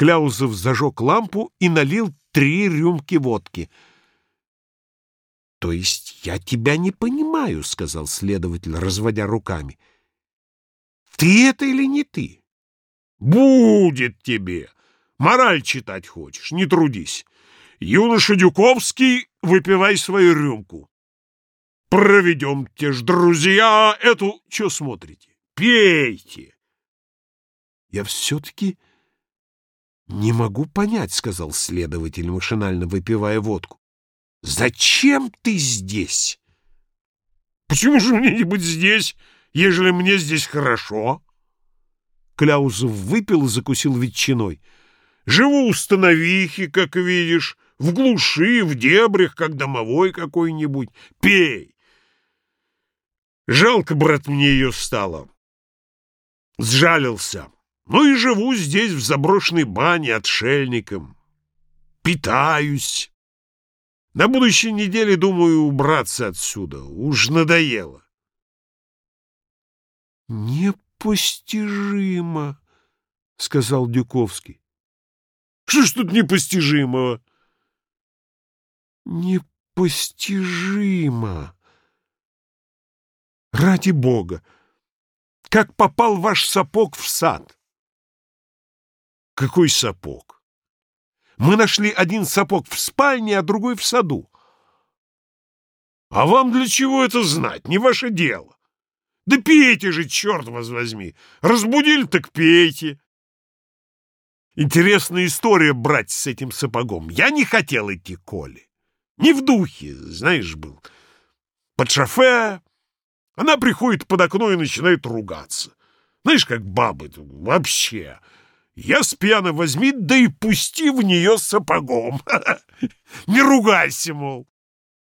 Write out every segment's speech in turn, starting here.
Кляузов зажег лампу и налил три рюмки водки. — То есть я тебя не понимаю, — сказал следователь, разводя руками. — Ты это или не ты? — Будет тебе! Мораль читать хочешь, не трудись. Юноша Дюковский, выпивай свою рюмку. Проведем те ж, друзья, эту... Че смотрите? Пейте! Я все-таки не могу понять, — сказал следователь, машинально выпивая водку. Зачем ты здесь? Почему же мне не быть здесь, ежели мне здесь хорошо? Кляузов выпил и закусил ветчиной. Живу у становихи, как видишь, в глуши, в дебрях, как домовой какой-нибудь. Пей! Жалко, брат, мне ее стало. Сжалился. Ну и живу здесь, в заброшенной бане, отшельником. Питаюсь. На будущей неделе думаю убраться отсюда. Уж надоело. Непостижимо, — сказал Дюковский. Что ж тут непостижимого? Непостижимо. Ради бога! Как попал ваш сапог в сад? Какой сапог? Мы нашли один сапог в спальне, а другой в саду. А вам для чего это знать? Не ваше дело. Да пейте же, черт вас возьми! Разбудили, так пейте. Интересная история, брать с этим сапогом. Я не хотел идти к Коле. Не в духе, знаешь, был. Под шофе. Она приходит под окно и начинает ругаться. Знаешь, как бабы вообще. Я с пьяно возьми, да и пусти в нее сапогом. Не ругайся, мол.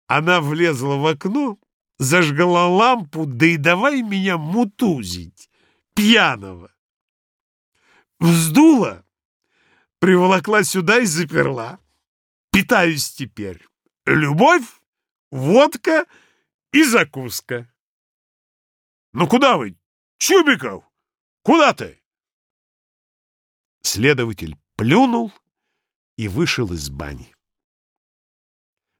Она влезла в окно, зажгла лампу, да и давай меня мутузить, пьяного. Вздула приволокла сюда и заперла. Питаюсь теперь. Любовь, водка и закуска. Ну куда вы, Чубиков? Куда ты? Следователь плюнул и вышел из бани.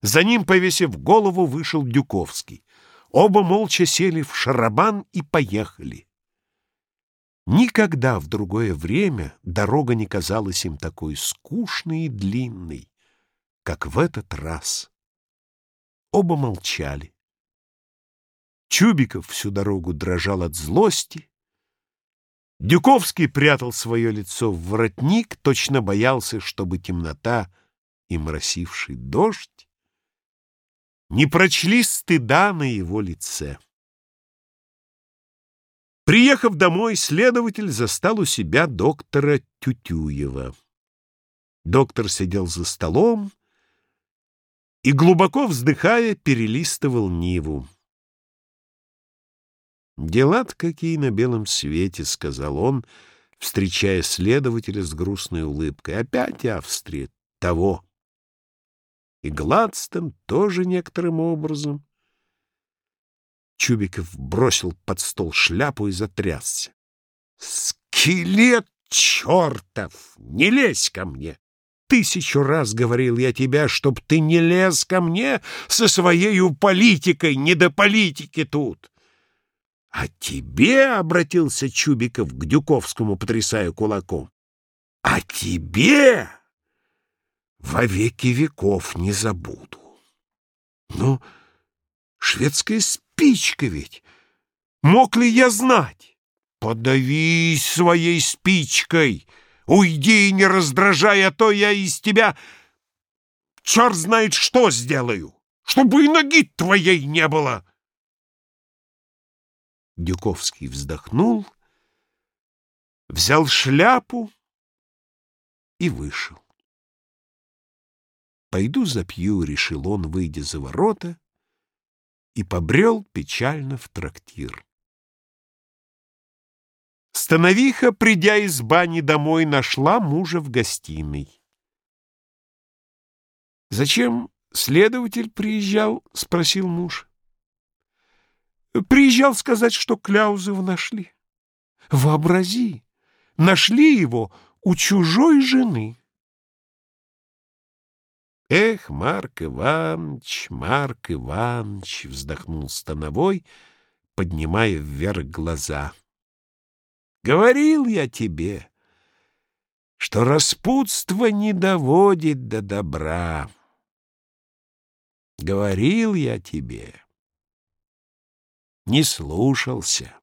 За ним, повесив голову, вышел Дюковский. Оба молча сели в шарабан и поехали. Никогда в другое время дорога не казалась им такой скучной и длинной, как в этот раз. Оба молчали. Чубиков всю дорогу дрожал от злости. Дюковский прятал свое лицо в воротник, точно боялся, чтобы темнота и моросивший дождь не прочли стыда на его лице. Приехав домой, следователь застал у себя доктора Тютюева. Доктор сидел за столом и, глубоко вздыхая, перелистывал Ниву. «Дела-то какие на белом свете», — сказал он, встречая следователя с грустной улыбкой. «Опять Австрия того». И Гладстон тоже некоторым образом. Чубиков бросил под стол шляпу и затрясся. «Скелет чертов! Не лезь ко мне! Тысячу раз говорил я тебе, чтоб ты не лез ко мне со своей политикой, не до политики тут!» «А тебе, — обратился Чубиков к Дюковскому, потрясая кулаком, — а тебе во веки веков не забуду!» «Ну, шведская спичка ведь. Мог ли я знать? Подавись своей спичкой. Уйди не раздражай, а то я из тебя черт знает что сделаю, чтобы и ноги твоей не было. Дюковский вздохнул, взял шляпу и вышел. «Пойду запью», — решил он, выйдя за ворота, и побрел печально в трактир. Становиха, придя из бани домой, нашла мужа в гостиной. «Зачем следователь приезжал?» — спросил муж. «Приезжал сказать, что Кляузова нашли. Вообрази, нашли его у чужой жены. Эх, Марк Иванович, Марк Иванович, вздохнул Становой, поднимая вверх глаза. Говорил я тебе, что распутство не доводит до добра. Говорил я тебе. Не слушался.